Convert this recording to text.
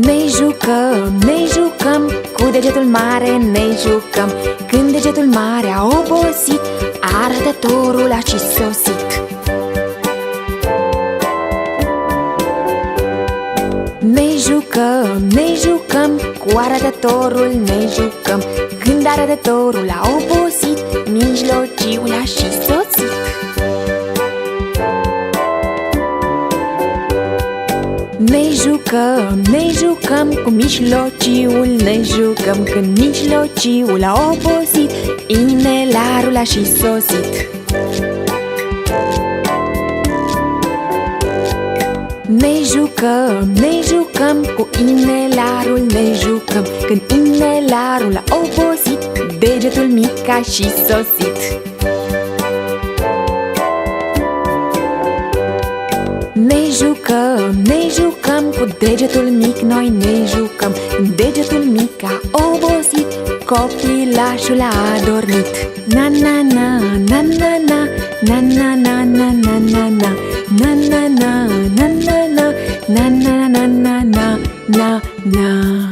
Ne jucăm, ne jucăm Cu degetul mare ne jucăm. Când degetul mare a obosit Arătătorul a și sosit. Ne jucăm, ne jucăm Cu arătătorul ne jucăm. Când arătătorul a obosit Mijlociul a și sosit Ne jucăm, ne jucăm Cu mijlociul ne jucăm Când mijlociul a obosit Inelarul a și sosit. Ne jucăm, ne jucăm Cu inelarul ne jucăm Când inelarul a obosit Degetul mic a și sosit Ne jucăm, ne jucăm Cu degetul mic noi ne jucăm Când degetul mic a obosit Copilașul a adormit Na na na, na na na Na na na na na na na Na na na, na na na Na na na na na na na